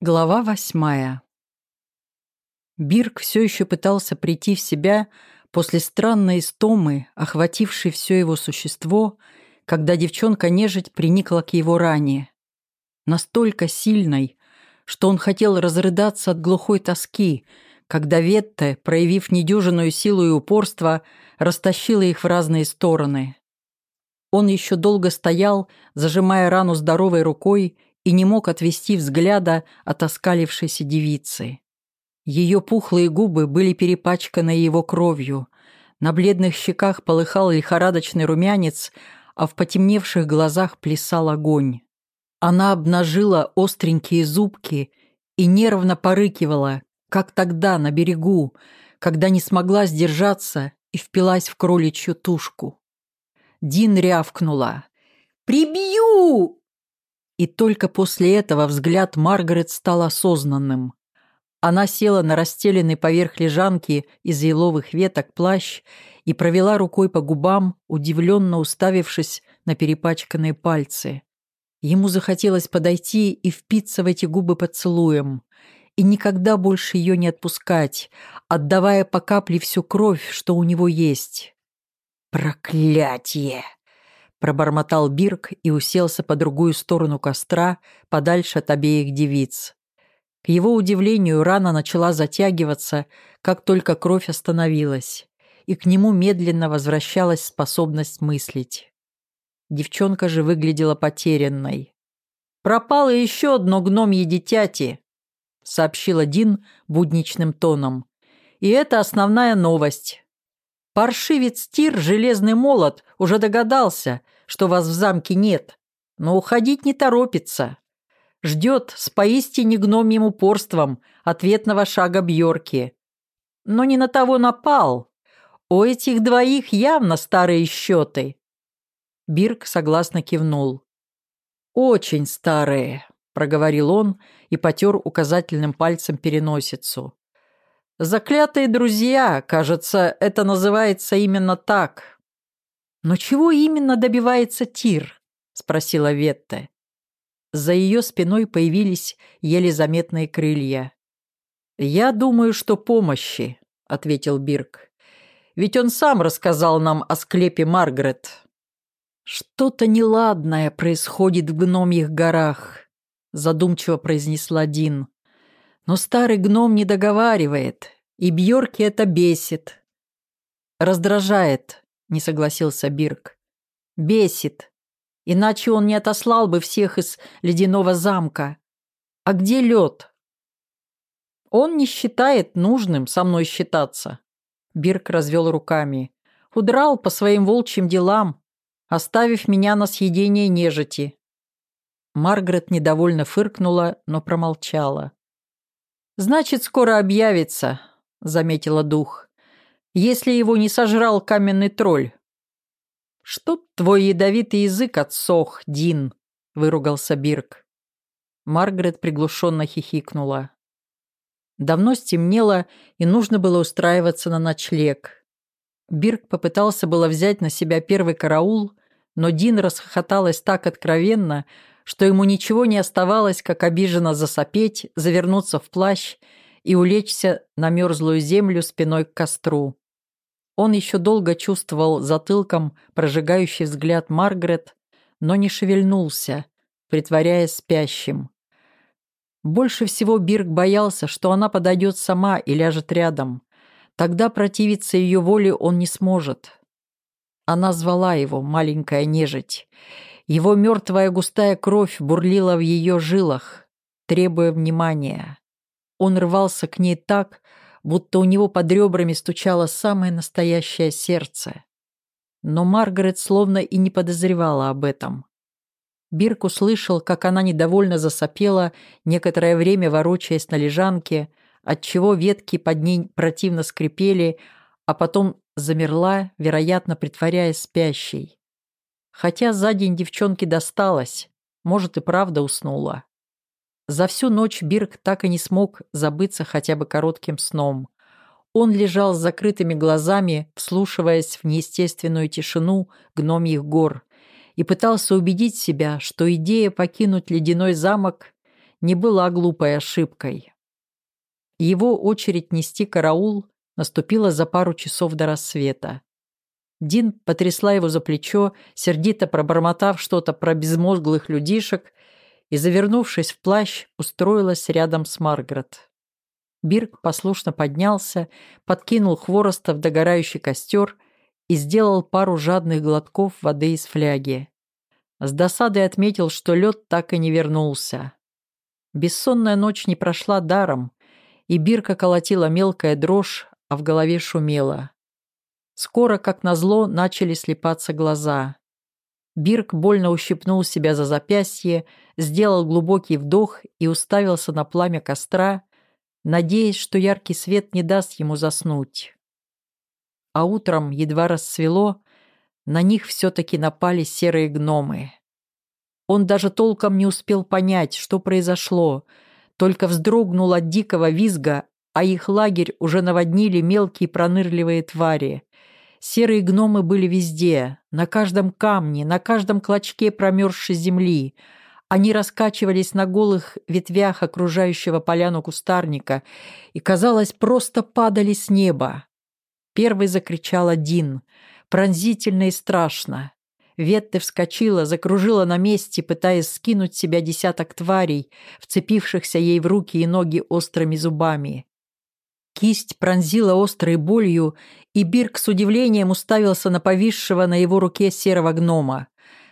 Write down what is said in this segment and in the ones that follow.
Глава восьмая. Бирк все еще пытался прийти в себя после странной истомы, охватившей все его существо, когда девчонка-нежить приникла к его ране. Настолько сильной, что он хотел разрыдаться от глухой тоски, когда Ветте, проявив недюжинную силу и упорство, растащила их в разные стороны. Он еще долго стоял, зажимая рану здоровой рукой, и не мог отвести взгляда от оскалившейся девицы. Ее пухлые губы были перепачканы его кровью, на бледных щеках полыхал лихорадочный румянец, а в потемневших глазах плясал огонь. Она обнажила остренькие зубки и нервно порыкивала, как тогда на берегу, когда не смогла сдержаться и впилась в кроличью тушку. Дин рявкнула. «Прибью!» И только после этого взгляд Маргарет стал осознанным. Она села на расстеленный поверх лежанки из еловых веток плащ и провела рукой по губам, удивленно уставившись на перепачканные пальцы. Ему захотелось подойти и впиться в эти губы поцелуем, и никогда больше ее не отпускать, отдавая по капле всю кровь, что у него есть. «Проклятие!» Пробормотал Бирк и уселся по другую сторону костра, подальше от обеих девиц. К его удивлению, рана начала затягиваться, как только кровь остановилась, и к нему медленно возвращалась способность мыслить. Девчонка же выглядела потерянной. «Пропало еще одно гномье дитяти», — сообщил Дин будничным тоном. «И это основная новость. Паршивец Тир, железный молот, уже догадался, что вас в замке нет, но уходить не торопится. Ждет с поистине гномьим упорством ответного шага Бьорки. Но не на того напал. У этих двоих явно старые счеты. Бирк согласно кивнул. «Очень старые», — проговорил он и потер указательным пальцем переносицу. Заклятые друзья, кажется, это называется именно так. Но чего именно добивается Тир? Спросила Ветта. За ее спиной появились еле заметные крылья. «Я думаю, что помощи», — ответил Бирк. «Ведь он сам рассказал нам о склепе Маргарет». «Что-то неладное происходит в гномьих горах», — задумчиво произнесла Дин. Но старый гном не договаривает, и Бьорки это бесит. Раздражает, не согласился Бирк. Бесит. Иначе он не отослал бы всех из ледяного замка. А где лед? Он не считает нужным со мной считаться. Бирк развел руками. Удрал по своим волчьим делам, оставив меня на съедение нежити. Маргарет недовольно фыркнула, но промолчала. «Значит, скоро объявится», — заметила дух. «Если его не сожрал каменный тролль». «Что твой ядовитый язык отсох, Дин?» — выругался Бирк. Маргарет приглушенно хихикнула. Давно стемнело, и нужно было устраиваться на ночлег. Бирк попытался было взять на себя первый караул, но Дин расхохоталась так откровенно, что ему ничего не оставалось, как обиженно засопеть, завернуться в плащ и улечься на мерзлую землю спиной к костру. Он еще долго чувствовал затылком прожигающий взгляд Маргарет, но не шевельнулся, притворяясь спящим. Больше всего Бирк боялся, что она подойдет сама и ляжет рядом. Тогда противиться ее воле он не сможет. Она звала его, маленькая нежить, его мертвая густая кровь бурлила в ее жилах, требуя внимания. Он рвался к ней так, будто у него под ребрами стучало самое настоящее сердце. Но Маргарет словно и не подозревала об этом. Бирк услышал, как она недовольно засопела, некоторое время ворочаясь на лежанке, отчего ветки под ней противно скрипели, а потом замерла, вероятно, притворяясь спящей. Хотя за день девчонке досталось, может и правда уснула. За всю ночь Бирк так и не смог забыться хотя бы коротким сном. Он лежал с закрытыми глазами, вслушиваясь в неестественную тишину гномьих гор, и пытался убедить себя, что идея покинуть ледяной замок не была глупой ошибкой. Его очередь нести караул наступила за пару часов до рассвета. Дин потрясла его за плечо, сердито пробормотав что-то про безмозглых людишек, и, завернувшись в плащ, устроилась рядом с Маргарет. Бирк послушно поднялся, подкинул хвороста в догорающий костер и сделал пару жадных глотков воды из фляги. С досадой отметил, что лед так и не вернулся. Бессонная ночь не прошла даром, и Бирка колотила мелкая дрожь, а в голове шумело. Скоро, как назло, начали слепаться глаза. Бирк больно ущипнул себя за запястье, сделал глубокий вдох и уставился на пламя костра, надеясь, что яркий свет не даст ему заснуть. А утром, едва рассвело, на них все-таки напали серые гномы. Он даже толком не успел понять, что произошло, только вздрогнул от дикого визга, а их лагерь уже наводнили мелкие пронырливые твари. Серые гномы были везде, на каждом камне, на каждом клочке промерзшей земли. Они раскачивались на голых ветвях окружающего поляну кустарника и, казалось, просто падали с неба. Первый закричал один, пронзительно и страшно. Ветте вскочила, закружила на месте, пытаясь скинуть с себя десяток тварей, вцепившихся ей в руки и ноги острыми зубами. Кисть пронзила острой болью, и Бирк с удивлением уставился на повисшего на его руке серого гнома.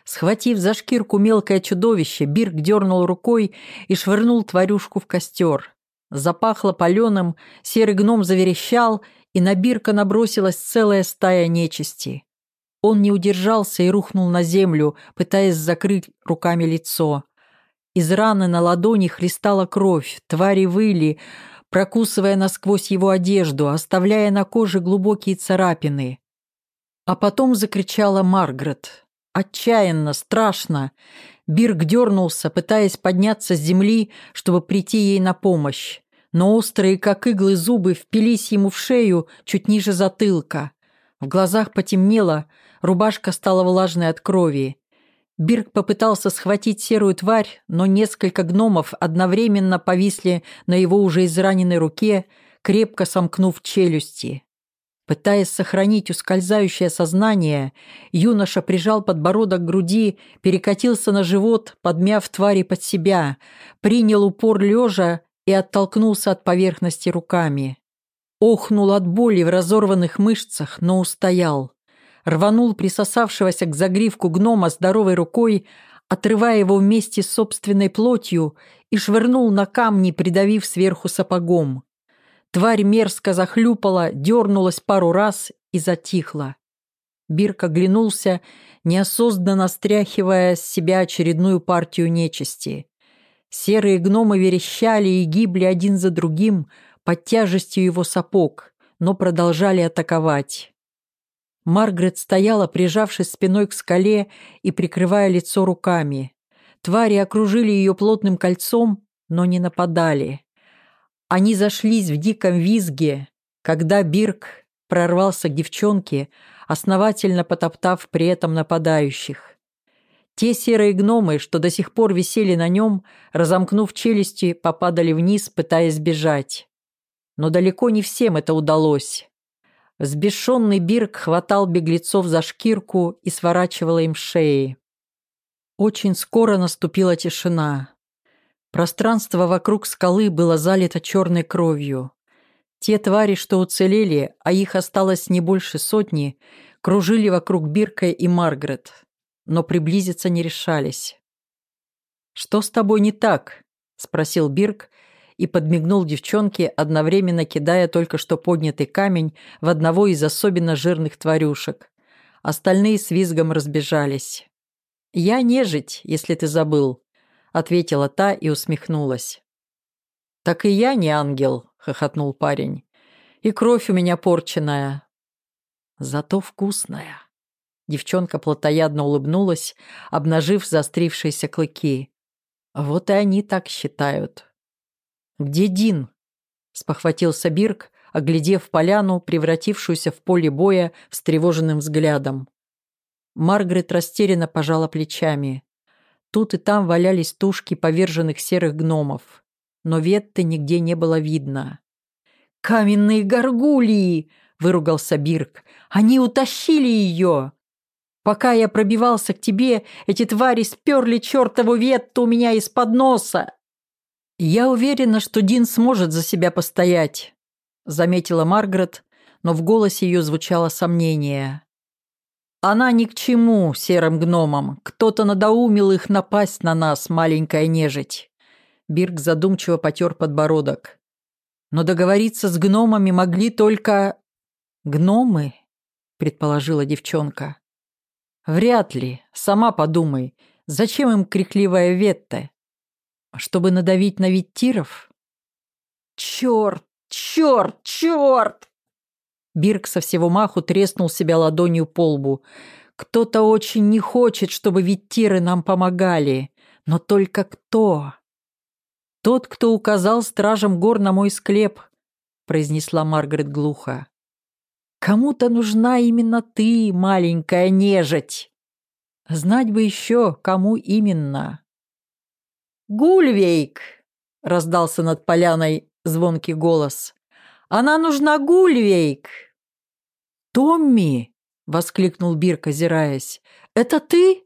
Схватив за шкирку мелкое чудовище, Бирк дернул рукой и швырнул тварюшку в костер. Запахло паленым, серый гном заверещал, и на Бирка набросилась целая стая нечисти. Он не удержался и рухнул на землю, пытаясь закрыть руками лицо. Из раны на ладони хлестала кровь, твари выли, прокусывая насквозь его одежду, оставляя на коже глубокие царапины. А потом закричала Маргарет. Отчаянно, страшно. Бирк дернулся, пытаясь подняться с земли, чтобы прийти ей на помощь. Но острые, как иглы, зубы впились ему в шею чуть ниже затылка. В глазах потемнело, рубашка стала влажной от крови. Бирк попытался схватить серую тварь, но несколько гномов одновременно повисли на его уже израненной руке, крепко сомкнув челюсти. Пытаясь сохранить ускользающее сознание, юноша прижал подбородок к груди, перекатился на живот, подмяв твари под себя, принял упор лежа и оттолкнулся от поверхности руками. Охнул от боли в разорванных мышцах, но устоял рванул присосавшегося к загривку гнома здоровой рукой, отрывая его вместе с собственной плотью и швырнул на камни, придавив сверху сапогом. Тварь мерзко захлюпала, дернулась пару раз и затихла. Бирк оглянулся, неосознанно стряхивая с себя очередную партию нечисти. Серые гномы верещали и гибли один за другим под тяжестью его сапог, но продолжали атаковать. Маргарет стояла, прижавшись спиной к скале и прикрывая лицо руками. Твари окружили ее плотным кольцом, но не нападали. Они зашлись в диком визге, когда Бирк прорвался к девчонке, основательно потоптав при этом нападающих. Те серые гномы, что до сих пор висели на нем, разомкнув челюсти, попадали вниз, пытаясь бежать. Но далеко не всем это удалось. Взбешенный Бирк хватал беглецов за шкирку и сворачивал им шеи. Очень скоро наступила тишина. Пространство вокруг скалы было залито черной кровью. Те твари, что уцелели, а их осталось не больше сотни, кружили вокруг Бирка и Маргарет, но приблизиться не решались. «Что с тобой не так?» — спросил Бирк, и подмигнул девчонке, одновременно кидая только что поднятый камень в одного из особенно жирных тварюшек. Остальные с визгом разбежались. «Я нежить, если ты забыл», — ответила та и усмехнулась. «Так и я не ангел», — хохотнул парень. «И кровь у меня порченная». «Зато вкусная». Девчонка плотоядно улыбнулась, обнажив заострившиеся клыки. «Вот и они так считают». «Где Дин?» – спохватился Бирк, оглядев поляну, превратившуюся в поле боя встревоженным взглядом. Маргарет растерянно пожала плечами. Тут и там валялись тушки поверженных серых гномов, но Ветты нигде не было видно. «Каменные горгулии!» — выругался Бирк. «Они утащили ее!» Пока я пробивался к тебе, эти твари сперли чертову Ветту у меня из-под носа. Я уверена, что Дин сможет за себя постоять, заметила Маргарет, но в голосе ее звучало сомнение. Она ни к чему, серым гномам. Кто-то надоумил их напасть на нас, маленькая нежить. Бирк задумчиво потер подбородок. Но договориться с гномами могли только... Гномы, предположила девчонка. Вряд ли. Сама подумай. Зачем им крикливая Ветта? Чтобы надавить на Виттиров? Черт, черт, черт! Бирк со всего маху треснул себя ладонью по лбу. Кто-то очень не хочет, чтобы Виттиры нам помогали. Но только кто? Тот, кто указал стражам гор на мой склеп, произнесла Маргарет глухо. Кому-то нужна именно ты, маленькая нежить. Знать бы еще, кому именно. «Гульвейк!» — раздался над поляной звонкий голос. «Она нужна Гульвейк!» «Томми!» — воскликнул Бирк, озираясь. «Это ты?»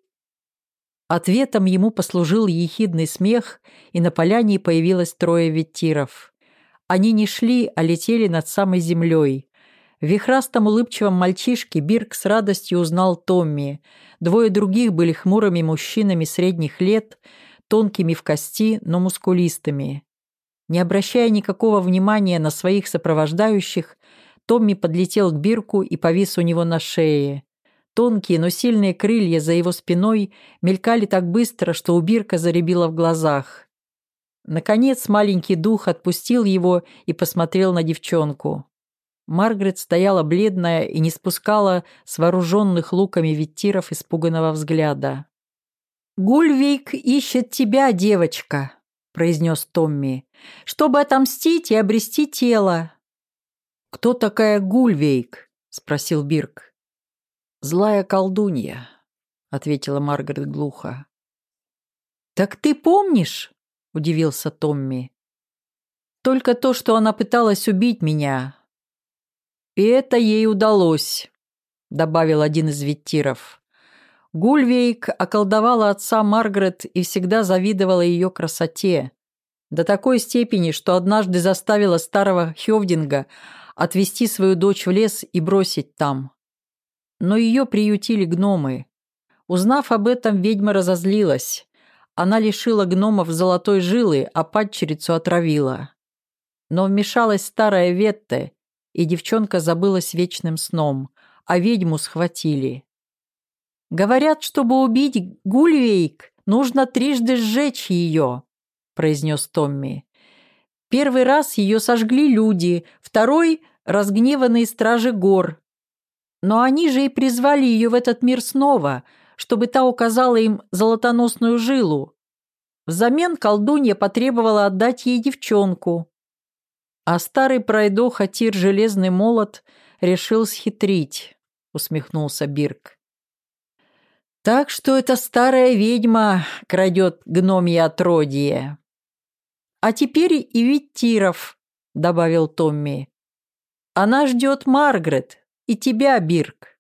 Ответом ему послужил ехидный смех, и на поляне появилось трое веттиров. Они не шли, а летели над самой землей. В вихрастом улыбчивом мальчишке Бирк с радостью узнал Томми. Двое других были хмурыми мужчинами средних лет, тонкими в кости, но мускулистыми. Не обращая никакого внимания на своих сопровождающих, Томми подлетел к Бирку и повис у него на шее. Тонкие, но сильные крылья за его спиной мелькали так быстро, что у Бирка заребило в глазах. Наконец маленький дух отпустил его и посмотрел на девчонку. Маргарет стояла бледная и не спускала с вооруженных луками виттиров испуганного взгляда. «Гульвейк ищет тебя, девочка», — произнес Томми, «чтобы отомстить и обрести тело». «Кто такая Гульвейк?» — спросил Бирк. «Злая колдунья», — ответила Маргарет глухо. «Так ты помнишь?» — удивился Томми. «Только то, что она пыталась убить меня, «И это ей удалось», — добавил один из виттиров. Гульвейк околдовала отца Маргарет и всегда завидовала ее красоте. До такой степени, что однажды заставила старого Хевдинга отвезти свою дочь в лес и бросить там. Но ее приютили гномы. Узнав об этом, ведьма разозлилась. Она лишила гномов золотой жилы, а падчерицу отравила. Но вмешалась старая Ветте и девчонка забылась вечным сном, а ведьму схватили. «Говорят, чтобы убить Гульвейк, нужно трижды сжечь ее», — произнес Томми. «Первый раз ее сожгли люди, второй — разгневанные стражи гор. Но они же и призвали ее в этот мир снова, чтобы та указала им золотоносную жилу. Взамен колдунья потребовала отдать ей девчонку, а старый пройдоха Тир Железный Молот решил схитрить, усмехнулся Бирк. Так что эта старая ведьма крадет гномье отродье. А теперь и Виттиров, добавил Томми. Она ждет Маргарет и тебя, Бирк.